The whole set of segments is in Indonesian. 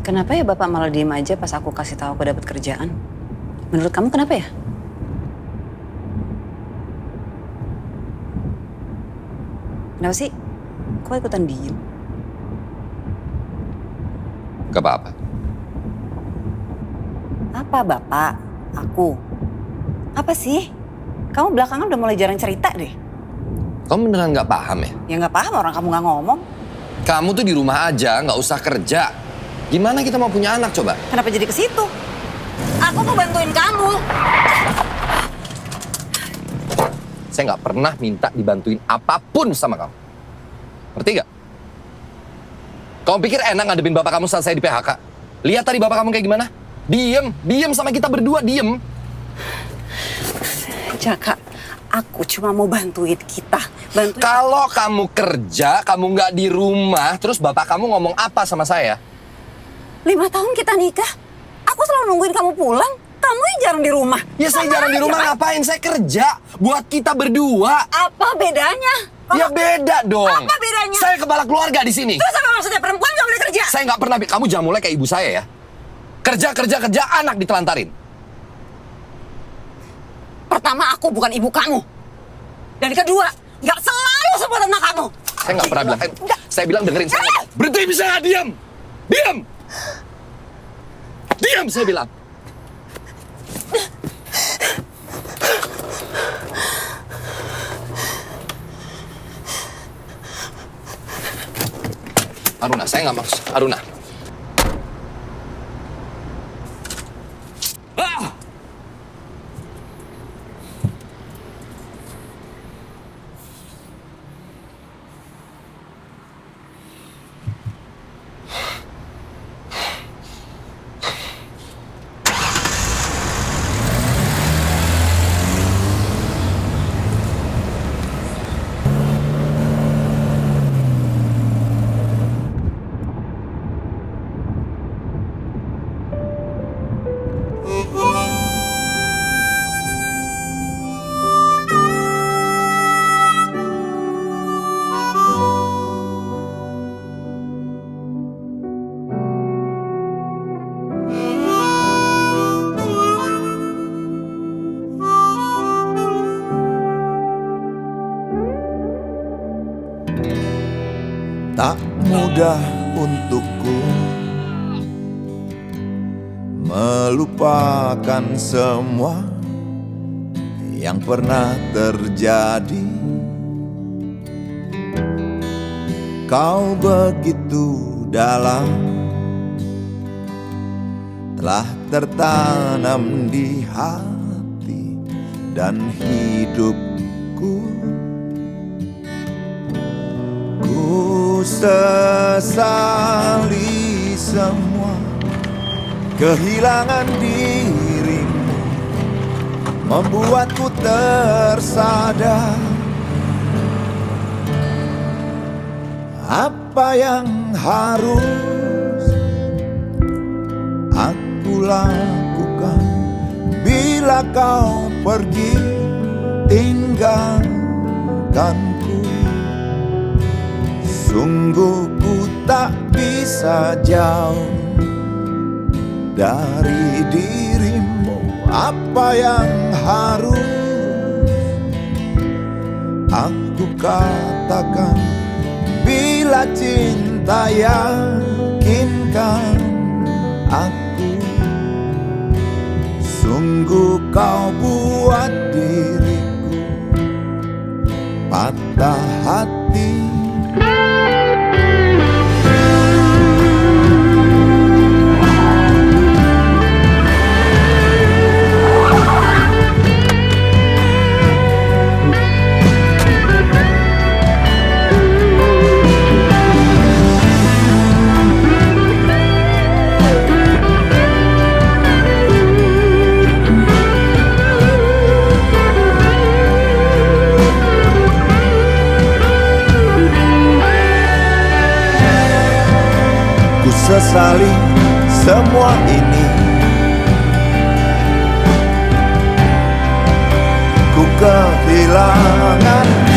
Kenapa ya Bapak malah diem aja pas aku kasih tahu aku dapat kerjaan? Menurut kamu kenapa ya? Kenapa sih? Kok ikutan diem? Gak apa-apa. Apa Bapak? Aku? Apa sih? Kamu belakangan udah mulai jarang cerita deh. Kamu beneran gak paham ya? Ya nggak paham orang kamu nggak ngomong. Kamu tuh di rumah aja, nggak usah kerja. Gimana kita mau punya anak coba? Kenapa jadi ke situ? Aku mau bantuin kamu. Saya nggak pernah minta dibantuin apa pun sama kamu. Ngerti gak? Kamu pikir enak ngadepin bapak kamu saat saya di PHK? Lihat tadi bapak kamu kayak gimana? Diem, diem sama kita berdua, diem. Jaka, aku cuma mau bantuin kita. Bantuin. Kalau kamu kerja, kamu nggak di rumah, terus bapak kamu ngomong apa sama saya? Lima tahun kita nikah. Aku selalu nungguin kamu pulang. Kamu yang jarang di rumah. Ya saya Sama jarang di aja, rumah Pak. ngapain? Saya kerja buat kita berdua. Apa bedanya? Ya beda dong. Apa bedanya? Saya kepala keluarga di sini. Terus apa maksudnya perempuan gak boleh kerja? Saya nggak pernah, kamu jangan mulai kayak ibu saya ya. Kerja, kerja, kerja, anak ditelantarin. Pertama, aku bukan ibu kamu. Dan kedua, nggak selalu sebut tentang kamu. Saya nggak pernah bilang, eh, saya bilang dengerin saya. Berhenti bisa nggak? Diam! Diam! Diam saya bilang. Aruna, saya nggak maksud. Aruna. Mudah untukku melupakan semua yang pernah terjadi. Kau begitu dalam telah tertanam di hati dan hidupku. Sesali semua. Kehilangan dirimu membuatku tersadar. Apa yang harus aku lakukan bila kau pergi? Tinggalkanku. Sungguh ku tak bisa jauh dari dirimu. Apa yang harus aku katakan? Bila cinta yakinkan aku Sungguh kau buat diriku. Patah hati sesali semua ini. Ku kehilangan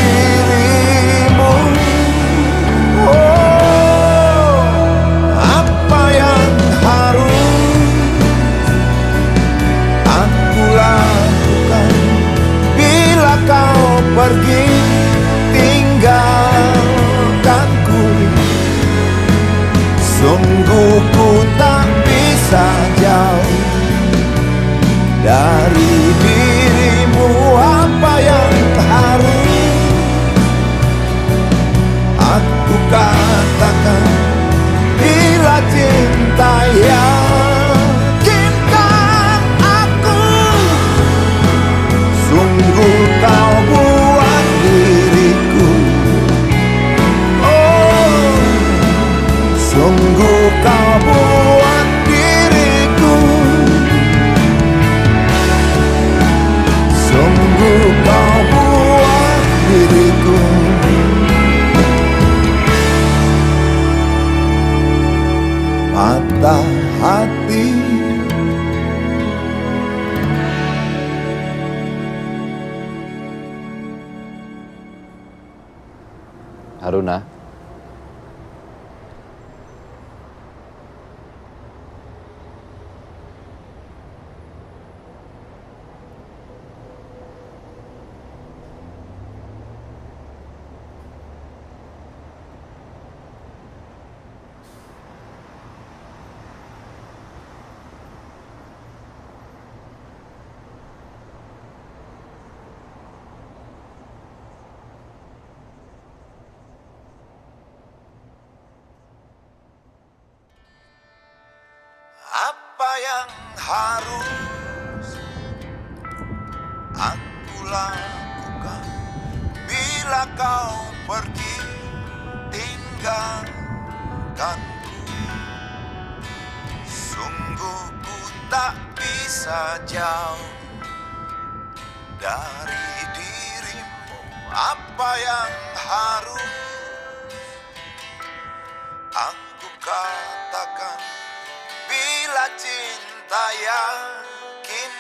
Haruna. Apa yang harus aku lakukan bila kau pergi tinggalkanku? Sungguh ku tak bisa jauh dari dirimu. Apa yang harus aku katakan? Bila cinta yakinkan